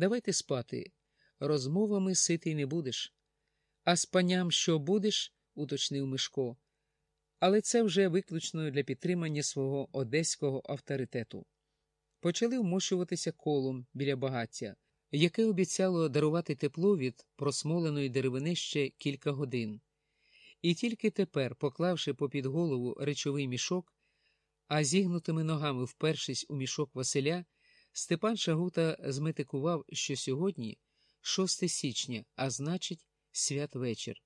Давайте спати. Розмовами ситий не будеш. А з паням що будеш? уточнив Мишко. Але це вже виключно для підтримання свого одеського авторитету. Почали вмощуватися колом біля багаття, яке обіцяло дарувати тепло від просмоленої деревини ще кілька годин. І тільки тепер, поклавши попід голову речовий мішок, а зігнутими ногами впершись у мішок Василя, Степан Шагута зметикував, що сьогодні 6 січня, а значить, святвечір.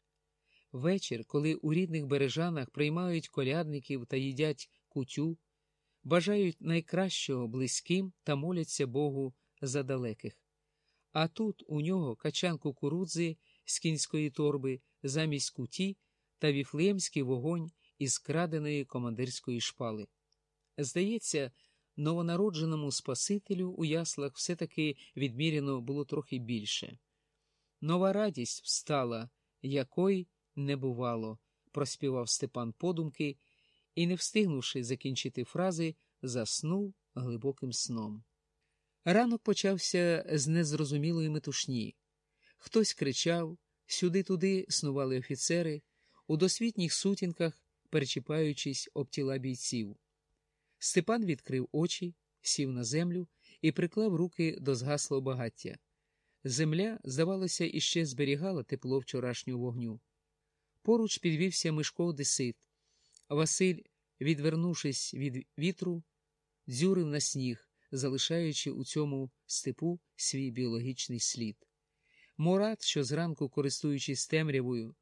Вечір, коли у рідних бережанах приймають колядників та їдять кутю, бажають найкращого близьким та моляться Богу за далеких. А тут у нього качан кукурудзи з кінської торби замість куті та віфлеємський вогонь із краденої командирської шпали. Здається, новонародженому Спасителю у яслах все-таки відміряно було трохи більше. Нова радість встала, якої не бувало, проспівав Степан подумки і, не встигнувши закінчити фрази, заснув глибоким сном. Ранок почався з незрозумілої метушні. Хтось кричав, сюди-туди снували офіцери, у досвітніх сутінках перечіпаючись об тіла бійців. Степан відкрив очі, сів на землю і приклав руки до згаслого багаття. Земля, здавалося, іще зберігала тепло вчорашнього вогню. Поруч підвівся Мишко Одесит. Василь, відвернувшись від вітру, дзюрив на сніг, залишаючи у цьому степу свій біологічний слід. Мурат, що зранку, користуючись темрявою,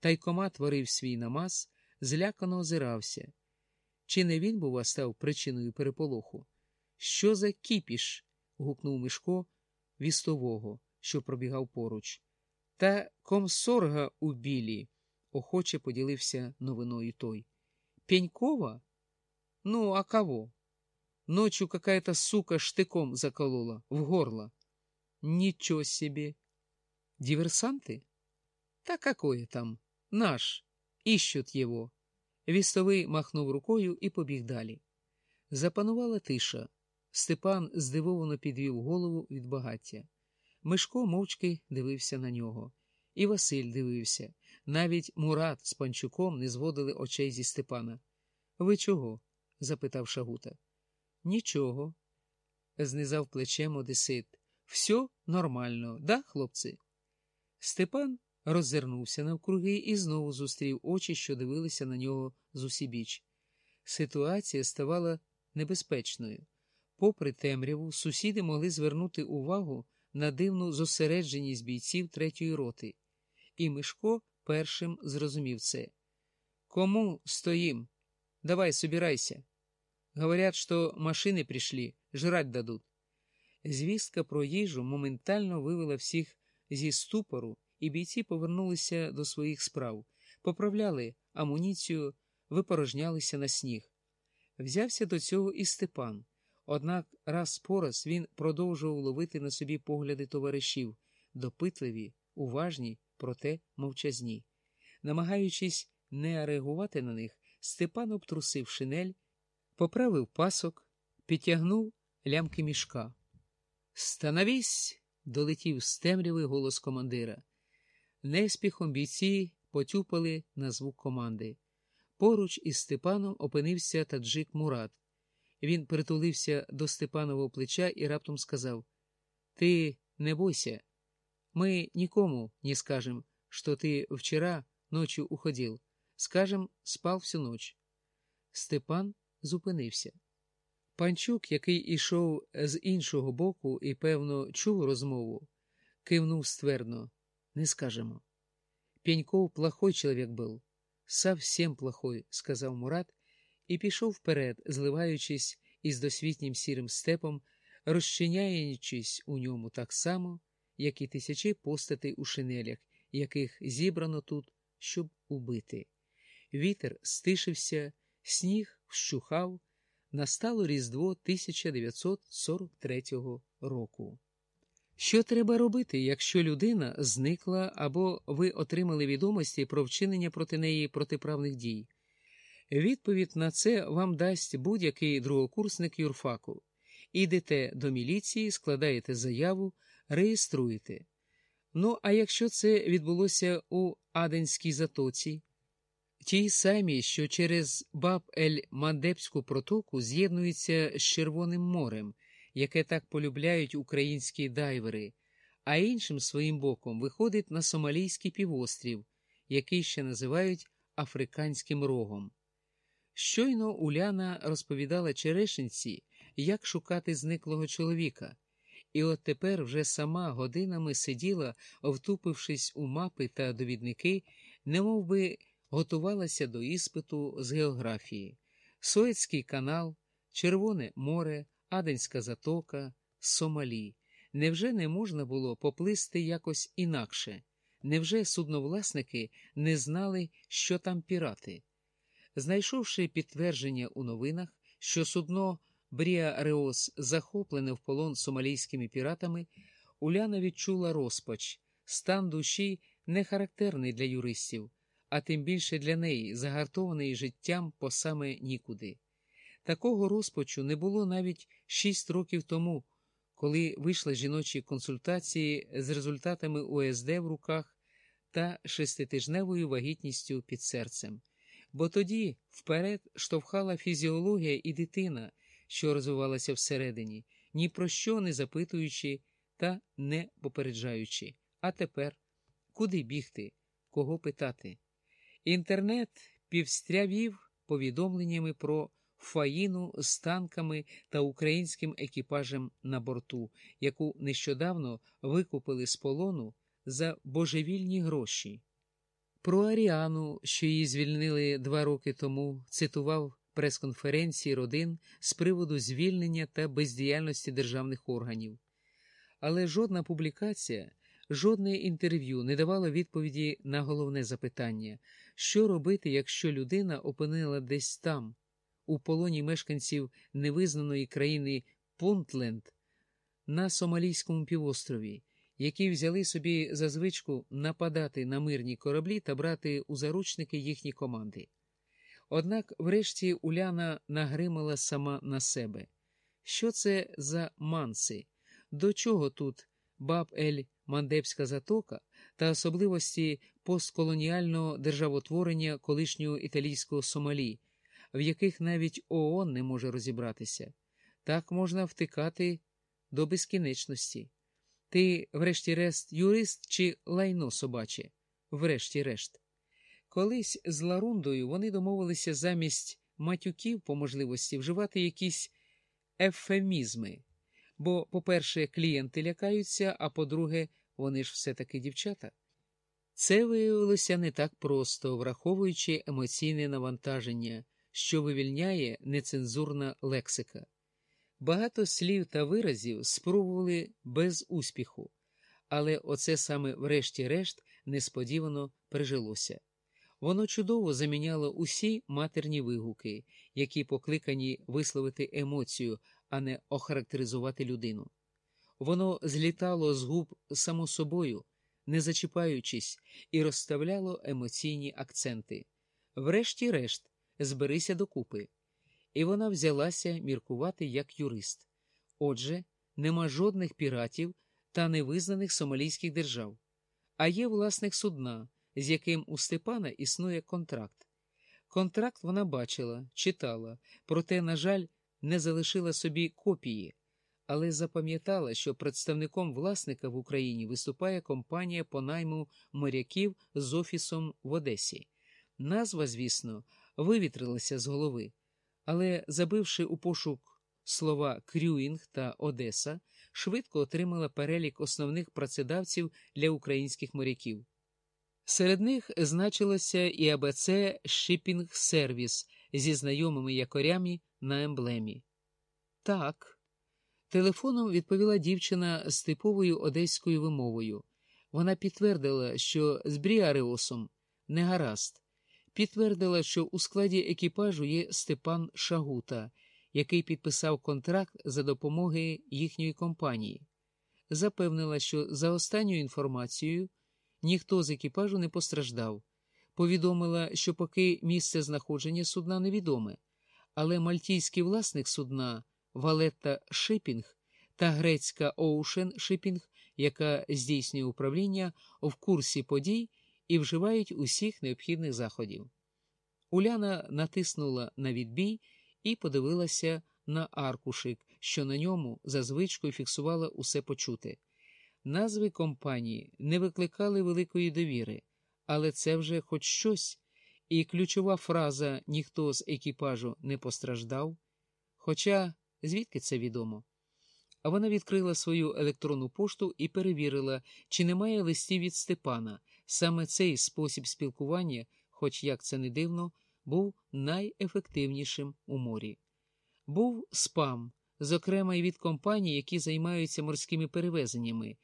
тайкома творив свій намаз, злякано озирався. Чи не він, бува, став причиною переполоху? Що за кіпіш? гукнув Мишко вістового, що пробігав поруч. Та комсорга у білі, охоче поділився новиною той. Пенькова? Ну, а кого? Ночью какая-то сука штыком заколола в горло. Ничего себе! Диверсанты? Та какое там? Наш. Ищут его. Вістовий махнув рукою і побіг далі. Запанувала тиша. Степан здивовано підвів голову від багаття. Мишко мовчки дивився на нього. І Василь дивився. Навіть Мурат з панчуком не зводили очей зі Степана. Ви чого? запитав Шагута. Нічого, знизав плечем Одесит. Все нормально, да, хлопці? Степан роззирнувся навкруги і знову зустрів очі, що дивилися на нього зусібіч. Ситуація ставала небезпечною. Попри темряву, сусіди могли звернути увагу на дивну зосередженість бійців третьої роти, і Мишко першим зрозумів це. Кому стоїм? Давай, собирайся. Говорят, что машины пришли, жрать дадут. Звістка про їжу моментально вивела всіх зі ступору, і бійці повернулися до своїх справ, поправляли амуніцію, випорожнялися на сніг. Взявся до цього і Степан. Однак раз по раз він продовжував ловити на собі погляди товаришів, допитливі, уважні, проте мовчазні. Намагаючись не реагувати на них, Степан обтрусив шинель, поправив пасок, підтягнув лямки мішка. Становісь! долетів з темряви голос командира. Неспіхом бійці потюпали на звук команди. Поруч із Степаном опинився таджик Мурат. Він притулився до Степанового плеча і раптом сказав: Ти не бойся, мы никому не скажем, что ты вчера ночью уходил. Скажем, спав всю ночь. Степан зупинився. Панчук, який ішов з іншого боку і, певно, чув розмову, кивнув ствердно. Не скажемо. Пеньков плохой чоловік був. Совсем плохой, сказав Мурат, і пішов вперед, зливаючись із досвітнім сірим степом, розчиняючись у ньому так само, як і тисячі постатей у шинелях, яких зібрано тут, щоб убити. Вітер стишився, сніг вщухав, настало Різдво 1943 року. Що треба робити, якщо людина зникла або ви отримали відомості про вчинення проти неї протиправних дій? Відповідь на це вам дасть будь-який другокурсник юрфаку. Ідете до міліції, складаєте заяву, реєструєте. Ну, а якщо це відбулося у Аденській затоці, тій самій, що через баб ель мандебську протоку з'єднується з Червоним морем, яке так полюбляють українські дайвери, а іншим своїм боком виходить на Сомалійський півострів, який ще називають Африканським рогом. Щойно Уляна розповідала черешенці, як шукати зниклого чоловіка, і от тепер вже сама годинами сиділа, втупившись у мапи та довідники, немов би готувалася до іспиту з географії, Суецький канал, Червоне море, Аденська затока, Сомалі. Невже не можна було поплисти якось інакше? Невже судновласники не знали, що там пірати? Знайшовши підтвердження у новинах, що судно Бріа Реос захоплене в полон сомалійськими піратами, Уляна відчула розпач, стан душі не характерний для юристів, а тим більше для неї, загартований життям по саме нікуди. Такого розпачу не було навіть шість років тому, коли вийшли жіночі консультації з результатами ОСД в руках та шеститижневою вагітністю під серцем. Бо тоді вперед штовхала фізіологія і дитина, що розвивалася всередині, ні про що не запитуючи та не попереджаючи. А тепер куди бігти, кого питати? Інтернет півстрявів повідомленнями про фаїну з танками та українським екіпажем на борту, яку нещодавно викупили з полону за божевільні гроші. Про Аріану, що її звільнили два роки тому, цитував прес-конференції родин з приводу звільнення та бездіяльності державних органів. Але жодна публікація, жодне інтерв'ю не давало відповіді на головне запитання, що робити, якщо людина опинила десь там, у полоні мешканців невизнаної країни Пунтленд на Сомалійському півострові які взяли собі за звичку нападати на мирні кораблі та брати у заручники їхні команди. Однак, врешті, Уляна нагримала сама на себе. Що це за манси? До чого тут баб Ель Мандебська затока та особливості постколоніального державотворення колишнього італійського Сомалі, в яких навіть ООН не може розібратися? Так можна втикати до безкінечності. Ти, врешті-решт, юрист чи лайно собаче? Врешті-решт. Колись з Ларундою вони домовилися замість матюків по можливості вживати якісь ефемізми. Бо, по-перше, клієнти лякаються, а по-друге, вони ж все-таки дівчата. Це виявилося не так просто, враховуючи емоційне навантаження, що вивільняє нецензурна лексика. Багато слів та виразів спробували без успіху, але оце саме, врешті-решт, несподівано прижилося. Воно чудово заміняло усі матерні вигуки, які покликані висловити емоцію, а не охарактеризувати людину. Воно злітало з губ само собою, не зачіпаючись, і розставляло емоційні акценти. Врешті-решт, зберися докупи і вона взялася міркувати як юрист. Отже, нема жодних піратів та невизнаних сомалійських держав, а є власник судна, з яким у Степана існує контракт. Контракт вона бачила, читала, проте, на жаль, не залишила собі копії, але запам'ятала, що представником власника в Україні виступає компанія по найму моряків з офісом в Одесі. Назва, звісно, вивітрилася з голови але, забивши у пошук слова Крюїнг та Одеса, швидко отримала перелік основних працедавців для українських моряків. Серед них значилося і АБЦ Shipping Service зі знайомими якорями на емблемі. Так, телефоном відповіла дівчина з типовою одеською вимовою. Вона підтвердила, що з Бріареосом не гаразд підтвердила, що у складі екіпажу є Степан Шагута, який підписав контракт за допомоги їхньої компанії. Запевнила, що за останньою інформацією ніхто з екіпажу не постраждав. Повідомила, що поки місце знаходження судна невідоме, але мальтійський власник судна Валетта Шипінг та грецька Оушен Шипінг, яка здійснює управління в курсі подій і вживають усіх необхідних заходів. Уляна натиснула на відбій і подивилася на аркушик, що на ньому за звичкою фіксувала усе почуте. Назви компанії не викликали великої довіри, але це вже хоч щось, і ключова фраза ніхто з екіпажу не постраждав. Хоча звідки це відомо? А вона відкрила свою електронну пошту і перевірила, чи немає листів від Степана. Саме цей спосіб спілкування, хоч як це не дивно, був найефективнішим у морі. Був спам, зокрема й від компаній, які займаються морськими перевезеннями.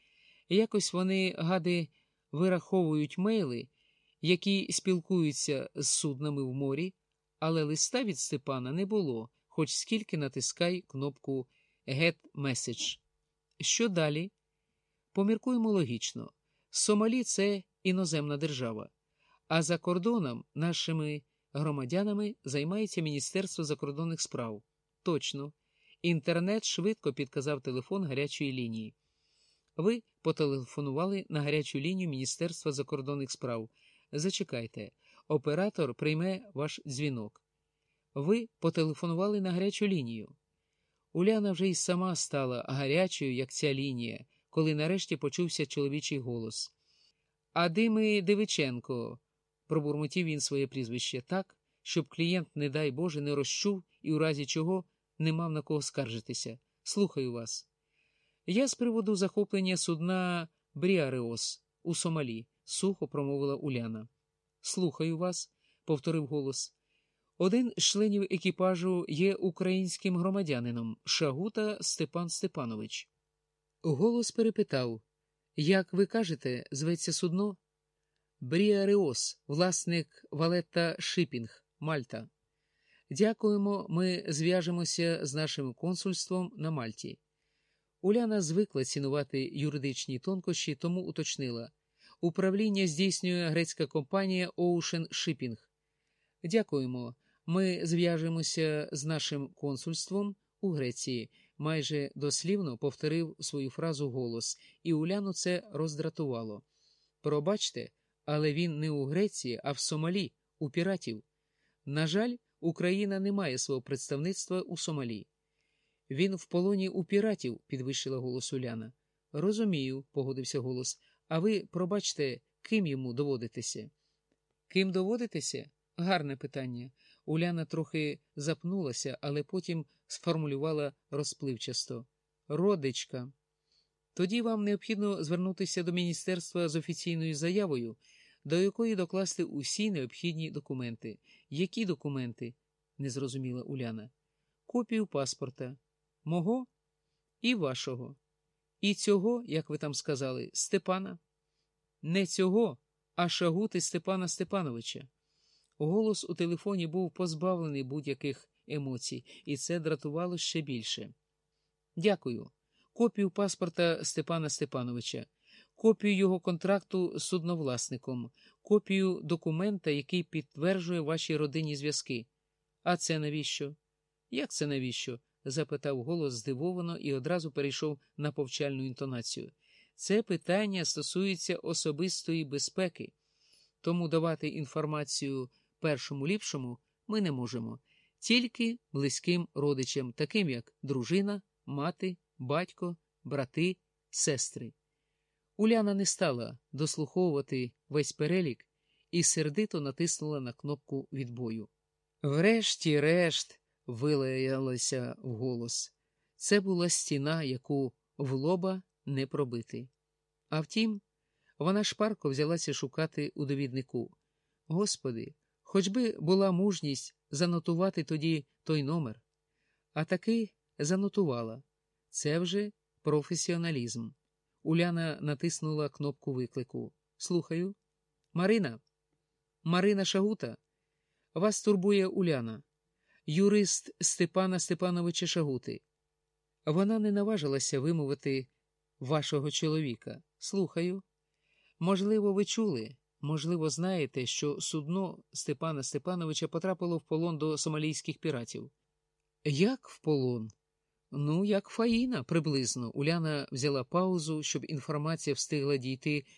Якось вони, гади, вираховують мейли, які спілкуються з суднами в морі, але листа від Степана не було, хоч скільки натискай кнопку Get Message. Що далі? Поміркуємо логічно. Сомалі це іноземна держава, а за кордоном нашими громадянами займається Міністерство закордонних справ. Точно, інтернет швидко підказав телефон гарячої лінії. Ви потелефонували на гарячу лінію Міністерства закордонних справ. Зачекайте, оператор прийме ваш дзвінок. Ви потелефонували на гарячу лінію. Уляна вже й сама стала гарячою, як ця лінія, коли нарешті почувся чоловічий голос. Адими Дивиченко, пробурмотів він своє прізвище так, щоб клієнт, не дай Боже, не розчув і, у разі чого, не мав на кого скаржитися. Слухаю вас. Я з приводу захоплення судна Бріареос у Сомалі, сухо промовила Уляна. Слухаю вас, повторив голос. Один з членів екіпажу є українським громадянином Шагута Степан Степанович. Голос перепитав Як ви кажете, зветься судно? Бріареос, власник Валетта Шипінг, Мальта. Дякуємо, ми зв'яжемося з нашим консульством на Мальті. Уляна звикла цінувати юридичні тонкощі, тому уточнила управління здійснює грецька компанія Ocean Shipping. Дякуємо. Ми зв'яжемося з нашим консульством у Греції. Майже дослівно повторив свою фразу голос, і Уляну це роздратувало. Пробачте, але він не у Греції, а в Сомалі, у піратів. На жаль, Україна не має свого представництва у Сомалі. Він в полоні у піратів, підвищила голос Уляна. Розумію, погодився голос. А ви, пробачте, ким йому доводитеся? Ким доводитеся? Гарне питання. Уляна трохи запнулася, але потім сформулювала розпливчасто. Родичка. Тоді вам необхідно звернутися до міністерства з офіційною заявою, до якої докласти усі необхідні документи. Які документи? не зрозуміла Уляна. Копію паспорта. Мого і вашого. І цього, як ви там сказали, Степана? Не цього, а шагути Степана Степановича. Голос у телефоні був позбавлений будь-яких емоцій, і це дратувало ще більше. Дякую. Копію паспорта Степана Степановича, копію його контракту з судновласником, копію документа, який підтверджує ваші родинні зв'язки. А це навіщо? Як це навіщо? запитав голос здивовано і одразу перейшов на повчальну інтонацію. Це питання стосується особистої безпеки, тому давати інформацію першому ліпшому ми не можемо, тільки близьким родичам, таким як дружина, мати, батько, брати, сестри. Уляна не стала дослуховувати весь перелік і сердито натиснула на кнопку відбою. Врешті-решт, вилаялася вголос. Це була стіна, яку в лоба не пробити. А втім, вона шпарко взялася шукати у довіднику. Господи, хоч би була мужність занотувати тоді той номер. А таки занотувала. Це вже професіоналізм. Уляна натиснула кнопку виклику. Слухаю. Марина. Марина Шагута. Вас турбує Уляна, юрист Степана Степановича Шагути. Вона не наважилася вимовити вашого чоловіка. Слухаю. Можливо, ви чули, можливо, знаєте, що судно Степана Степановича потрапило в полон до сомалійських піратів. Як в полон? Ну, як Фаїна, приблизно. Уляна взяла паузу, щоб інформація встигла дійти